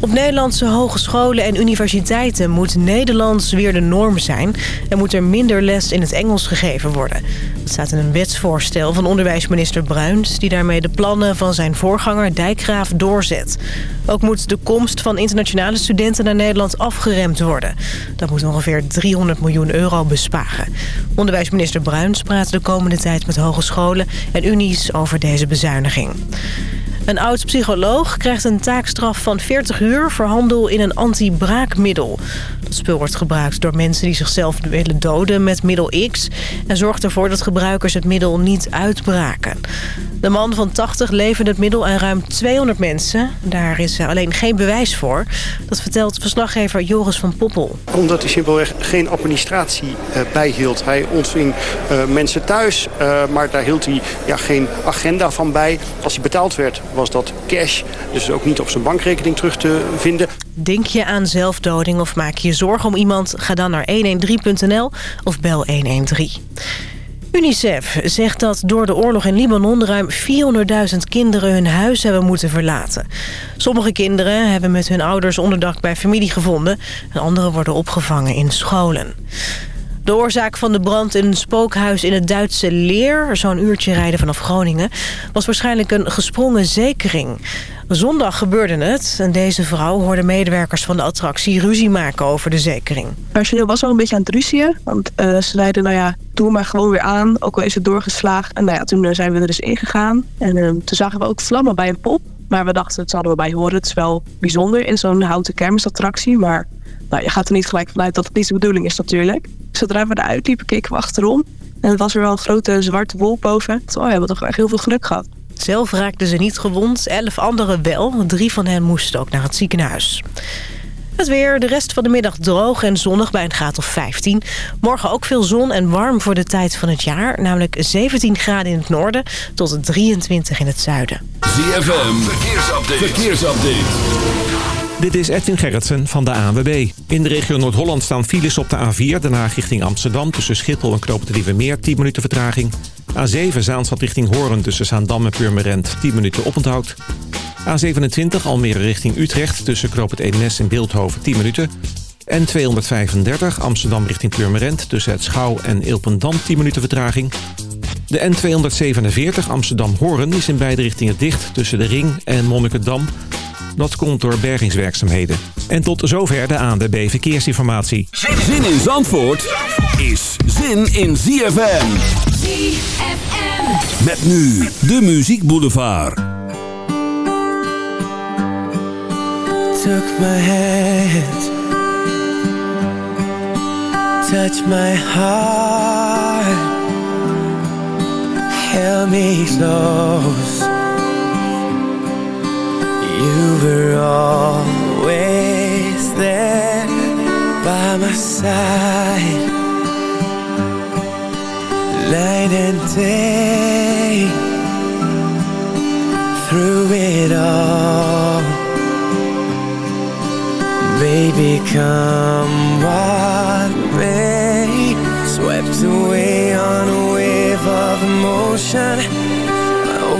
Op Nederlandse hogescholen en universiteiten moet Nederlands weer de norm zijn... en moet er minder les in het Engels gegeven worden. Dat staat in een wetsvoorstel van onderwijsminister Bruins... die daarmee de plannen van zijn voorganger Dijkgraaf doorzet. Ook moet de komst van internationale studenten naar Nederland afgeremd worden. Dat moet ongeveer 300 miljoen euro besparen. Onderwijsminister Bruins praat de komende tijd met hogescholen en unies over deze bezuiniging. Een oud-psycholoog krijgt een taakstraf van 40 uur... voor handel in een anti-braakmiddel. Dat spul wordt gebruikt door mensen die zichzelf willen doden met middel X... en zorgt ervoor dat gebruikers het middel niet uitbraken. De man van 80 leverde het middel aan ruim 200 mensen. Daar is alleen geen bewijs voor. Dat vertelt verslaggever Joris van Poppel. Omdat hij simpelweg geen administratie uh, bijhield. Hij ontving uh, mensen thuis, uh, maar daar hield hij geen agenda van bij. Als hij betaald werd, was dat cash. Dus ook niet op zijn bankrekening terug te vinden. Denk je aan zelfdoding of maak je zorgen om iemand? Ga dan naar 113.nl of bel 113. UNICEF zegt dat door de oorlog in Libanon ruim 400.000 kinderen hun huis hebben moeten verlaten. Sommige kinderen hebben met hun ouders onderdak bij familie gevonden en anderen worden opgevangen in scholen. De oorzaak van de brand in een spookhuis in het Duitse Leer... zo'n uurtje rijden vanaf Groningen... was waarschijnlijk een gesprongen zekering. Zondag gebeurde het en deze vrouw hoorde medewerkers van de attractie ruzie maken over de zekering. Personeel was al een beetje aan het ruzien, want uh, ze zeiden nou ja, doe maar gewoon weer aan, ook al is het doorgeslagen. En nou ja, toen zijn we er dus ingegaan en uh, toen zagen we ook vlammen bij een pop. Maar we dachten, het zouden we bij horen. Het is wel bijzonder in zo'n houten kermisattractie, maar nou, je gaat er niet gelijk vanuit dat het niet de bedoeling is natuurlijk. Zodra we eruit liepen, keken we achterom. En het was er wel een grote zwarte wolk boven. Oh, we hebben toch echt heel veel geluk gehad. Zelf raakten ze niet gewond, elf anderen wel. Drie van hen moesten ook naar het ziekenhuis. Het weer, de rest van de middag droog en zonnig bij een graad of 15. Morgen ook veel zon en warm voor de tijd van het jaar. Namelijk 17 graden in het noorden tot 23 in het zuiden. ZFM, verkeersupdate. verkeersupdate. Dit is Edwin Gerritsen van de ANWB. In de regio Noord-Holland staan files op de A4, daarna richting Amsterdam... tussen Schiphol en Knoop de Meer, 10 minuten vertraging. A7 Zaanstad richting Hoorn tussen Zaandam en Purmerend, 10 minuten oponthoud. A27 Almere richting Utrecht tussen Knoop het Eemnes en Beeldhoven, 10 minuten. En 235 Amsterdam richting Purmerend tussen het Schouw en Ilpendam, 10 minuten vertraging. De N247 Amsterdam-Hoorn is in beide richtingen dicht tussen de Ring en Monnikendam... Dat komt door bergingswerkzaamheden. En tot zover de ANWB Verkeersinformatie. Zin in Zandvoort is zin in ZFM. ZFM. Met nu de Muziek Boulevard. Took my hand. Touch my heart. Held me close. You were always there by my side. Night and day. Through it all. Baby, come what may Swept away on a wave of emotion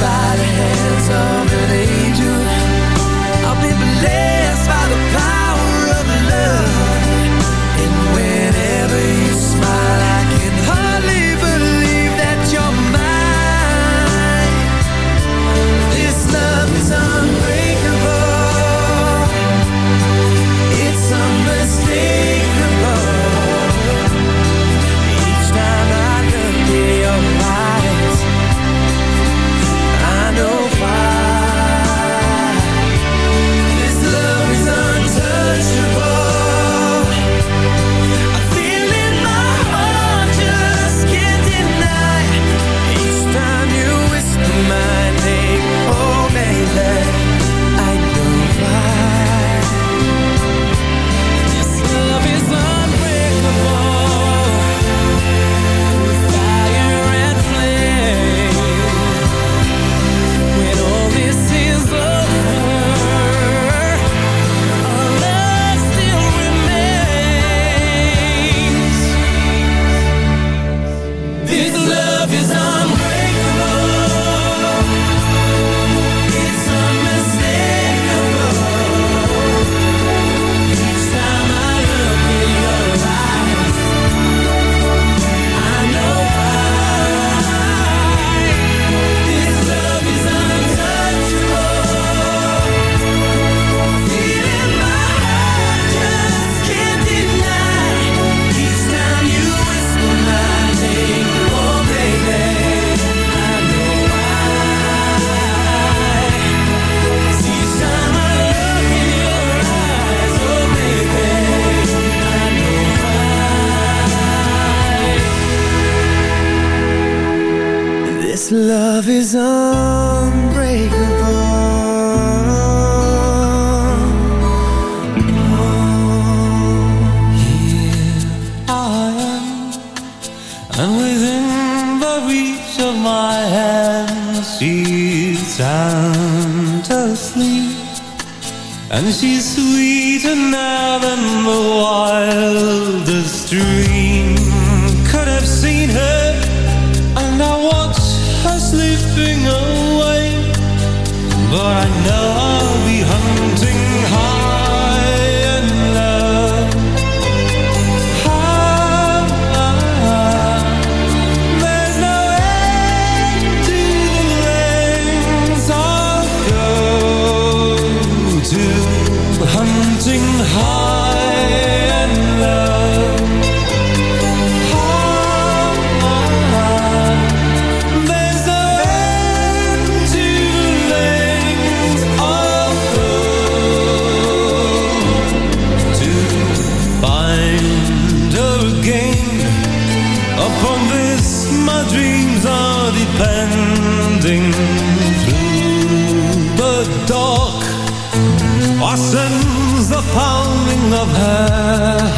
by the hands of an angel And within the reach of my hand She's sound asleep And she's sweeter now than the wildest dream Could have seen her. And I watch her slipping away But I her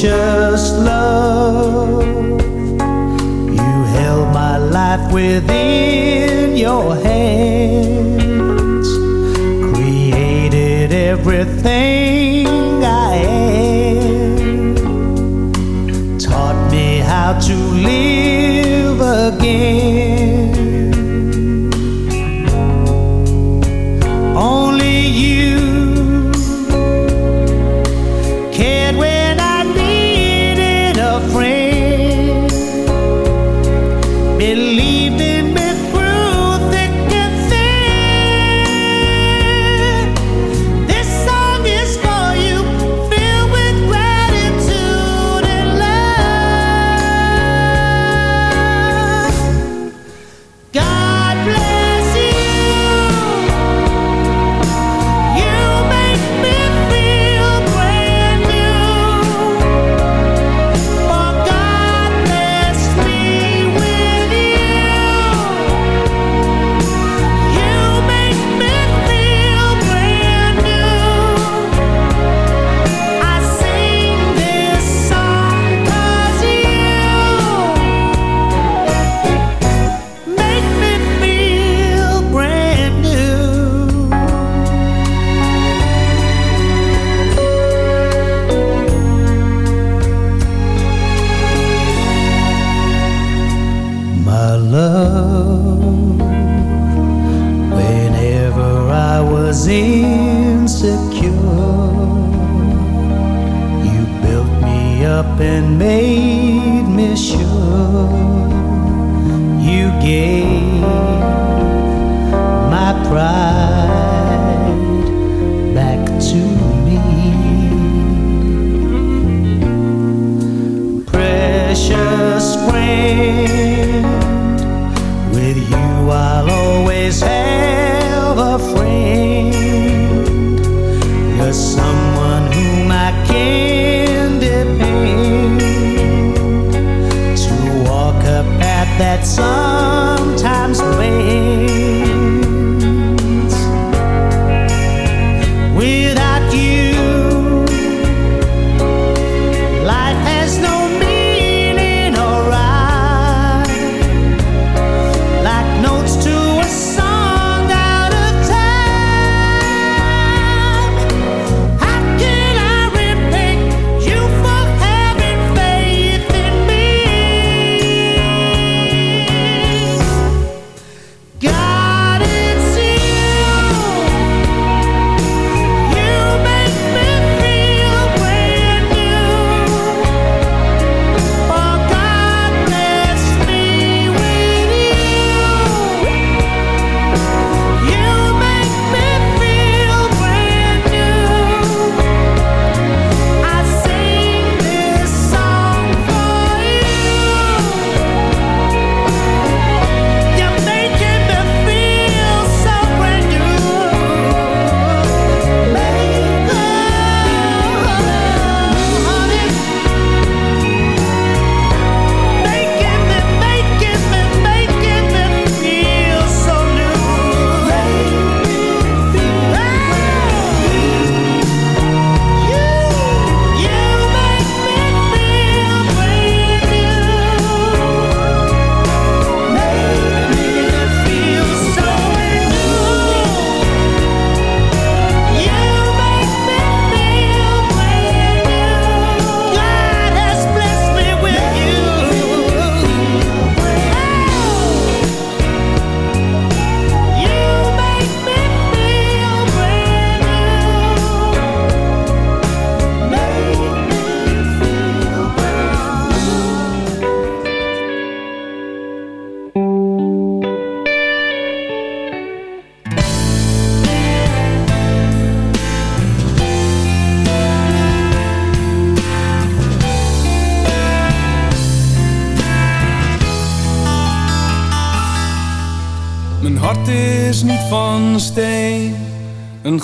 precious love. You held my life within your hands, created everything I am, taught me how to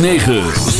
106.9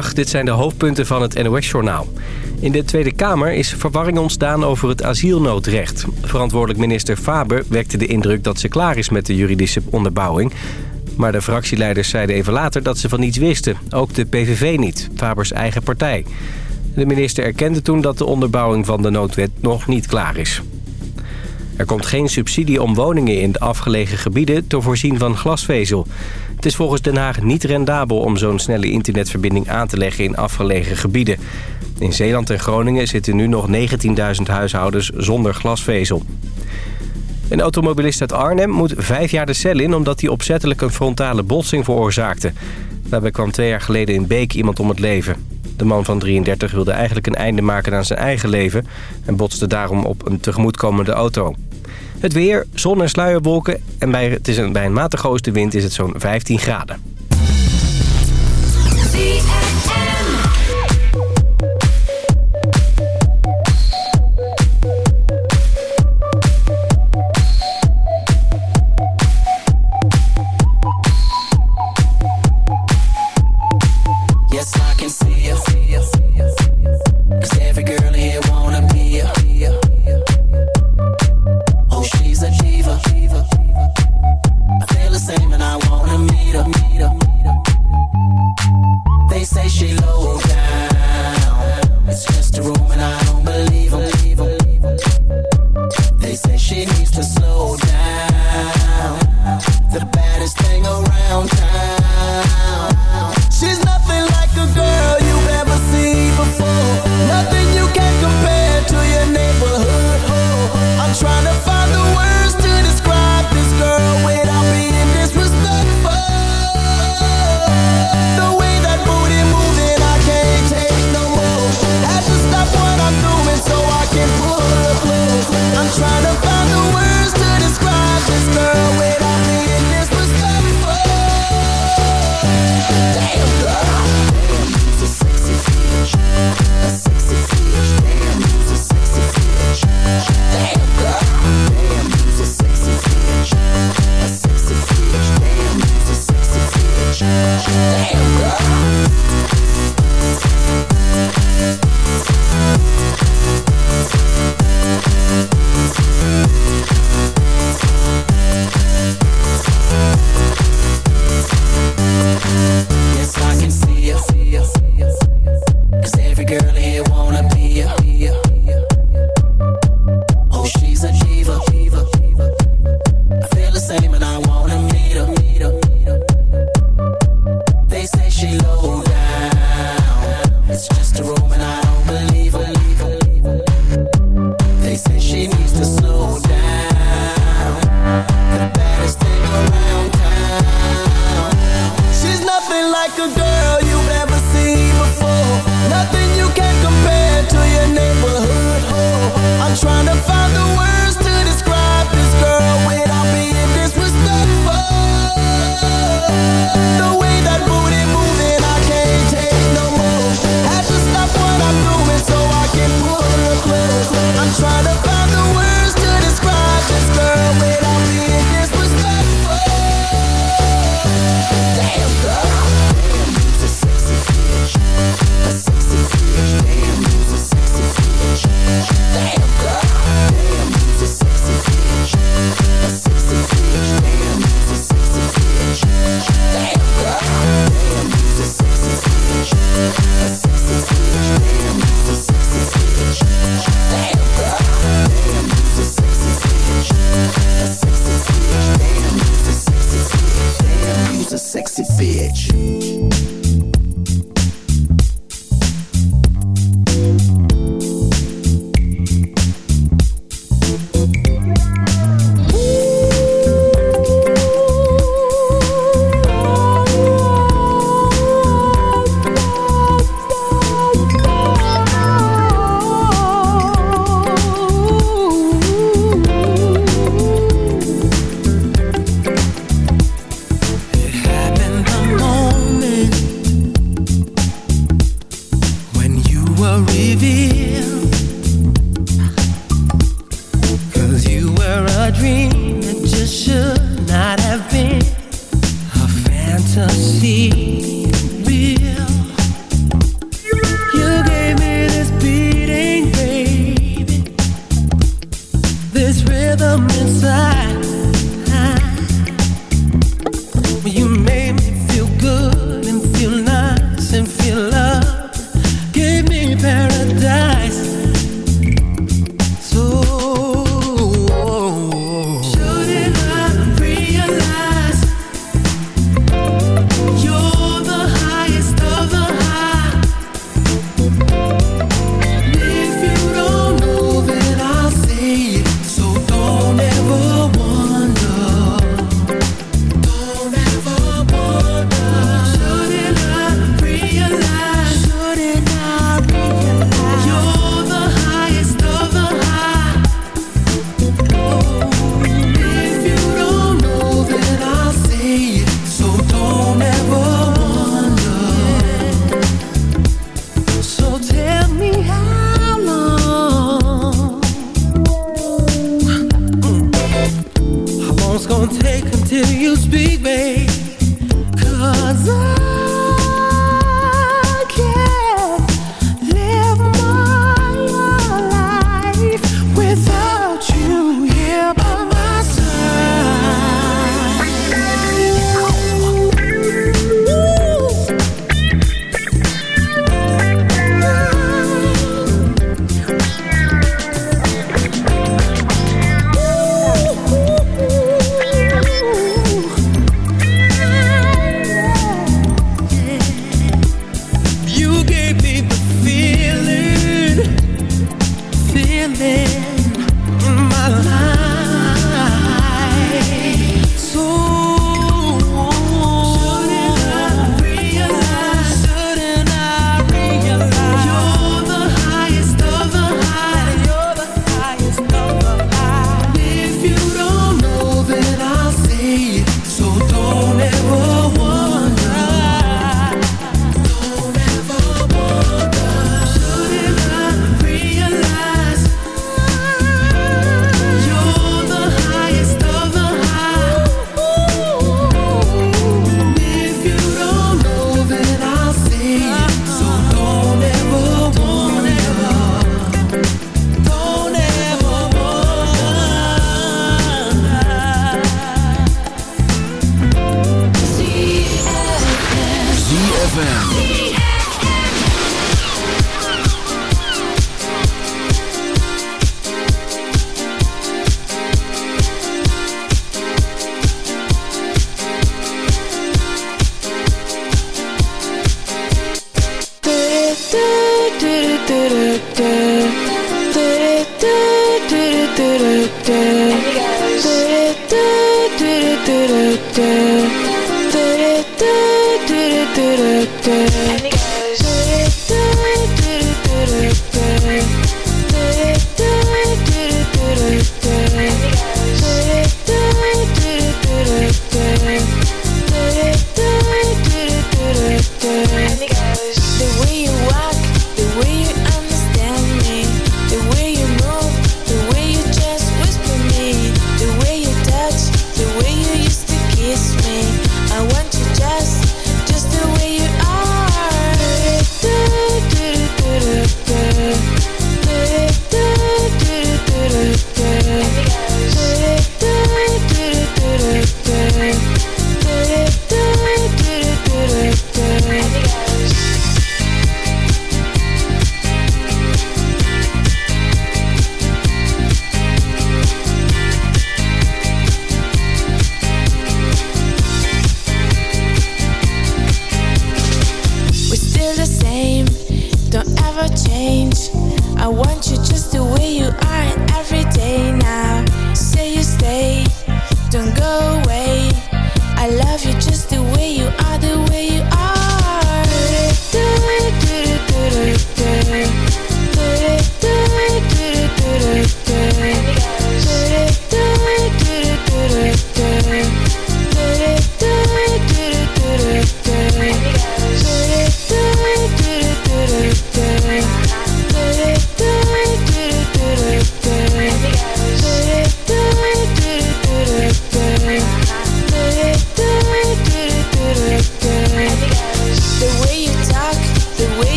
Dit zijn de hoofdpunten van het NOS-journaal. In de Tweede Kamer is verwarring ontstaan over het asielnoodrecht. Verantwoordelijk minister Faber wekte de indruk dat ze klaar is met de juridische onderbouwing. Maar de fractieleiders zeiden even later dat ze van niets wisten. Ook de PVV niet, Fabers eigen partij. De minister erkende toen dat de onderbouwing van de noodwet nog niet klaar is. Er komt geen subsidie om woningen in de afgelegen gebieden te voorzien van glasvezel. Het is volgens Den Haag niet rendabel om zo'n snelle internetverbinding aan te leggen in afgelegen gebieden. In Zeeland en Groningen zitten nu nog 19.000 huishoudens zonder glasvezel. Een automobilist uit Arnhem moet vijf jaar de cel in... omdat hij opzettelijk een frontale botsing veroorzaakte. Daarbij kwam twee jaar geleden in Beek iemand om het leven. De man van 33 wilde eigenlijk een einde maken aan zijn eigen leven... en botste daarom op een tegemoetkomende auto. Het weer, zon en sluierwolken... en bij, het is een, bij een matige oostenwind is het zo'n 15 graden.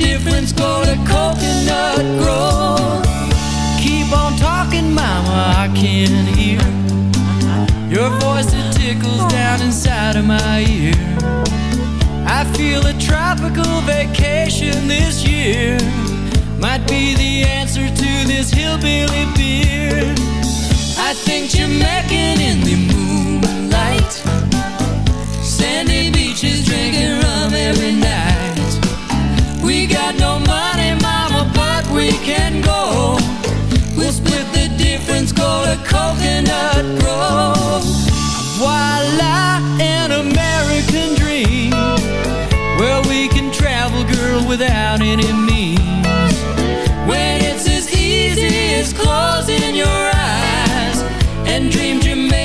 Difference, go to Coconut Grove. Keep on talking, mama, I can't hear your voice that tickles down inside of my ear. I feel a tropical vacation this year might be the answer to this hillbilly beer. I think Jamaican in the moonlight. Sandy beaches drinking rum every night.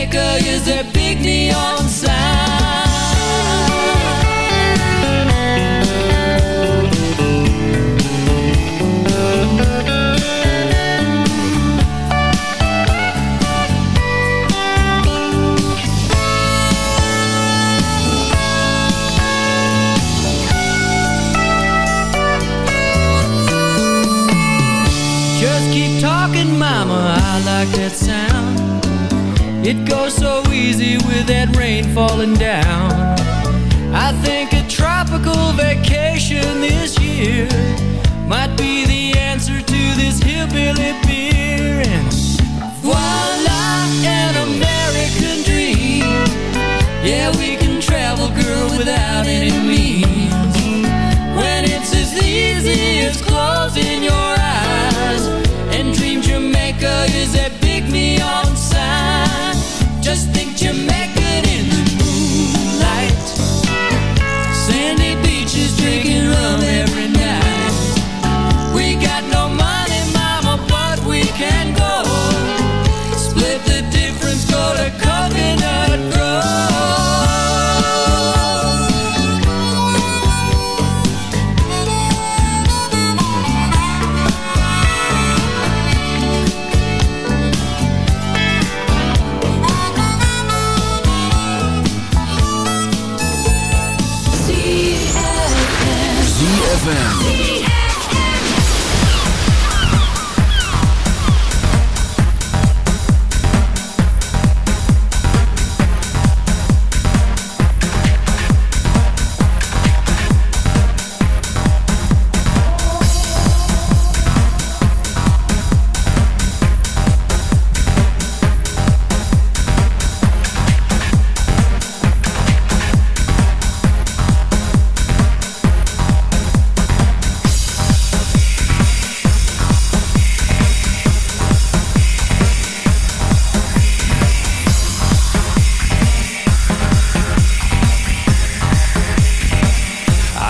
Jamaica is a big neon I that sound. It goes so easy with that rain falling down. I think a tropical vacation this year might be the answer to this hillbilly beer. And voila, an American dream. Yeah, we can travel, girl, without any means. When it's as easy as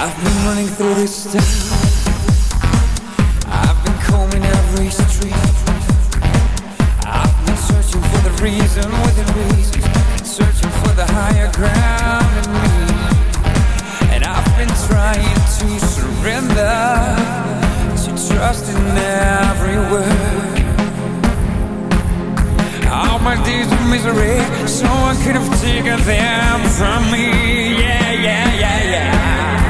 I've been running through this town. I've been combing every street. I've been searching for the reason within reason Searching for the higher ground in me. And I've been trying to surrender To trust in every word. All my days of misery Someone could have taken them from me. Yeah, yeah, yeah, yeah.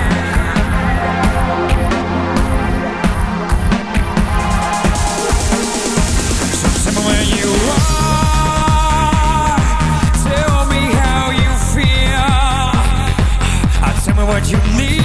what you need.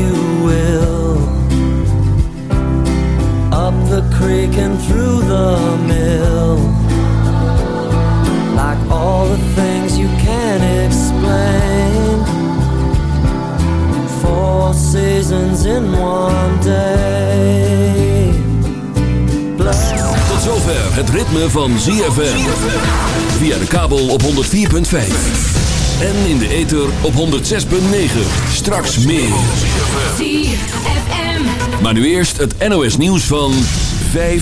And through the mill Like all the things you can't explain Four seasons in one day Blood Tot zover het ritme van ZFM. Via de kabel op 104.5. En in de ether op 106.9. Straks meer. ZFM. Maar nu eerst het NOS nieuws van 5